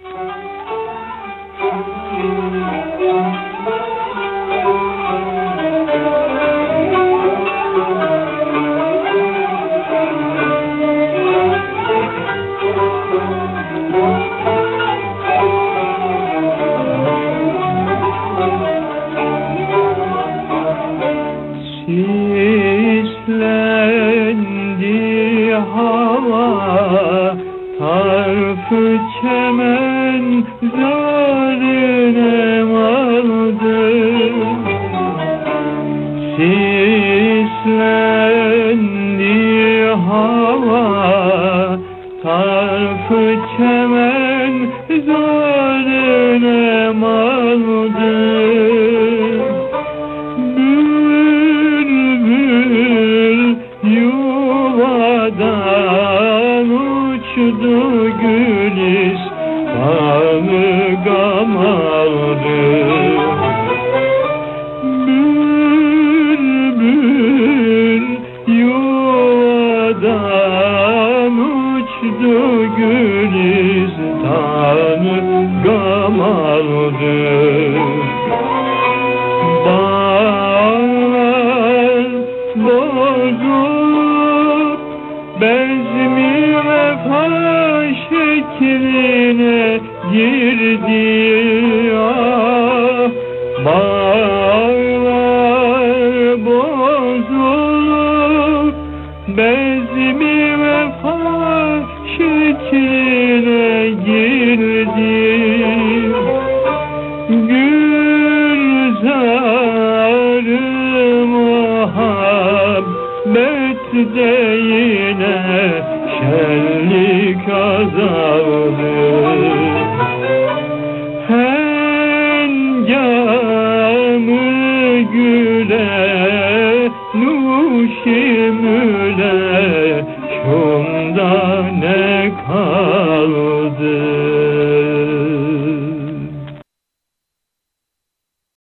Sislendi Tarfı çemen zarine aldı Sislendi hava Tarfı çemen zarine aldı Bülbül yuvadan uçtu gülis Kanı gam aldı. Bülbül yuvadan uçtu gülis Tanı gam aldı. Bağlar bozulup bezmi şekline girdi ah Bağlar bozulup bezmi vefa şekline girdi. Gülzarı muhabbette yine şenlik azaldı Hengamı güle nuşimüle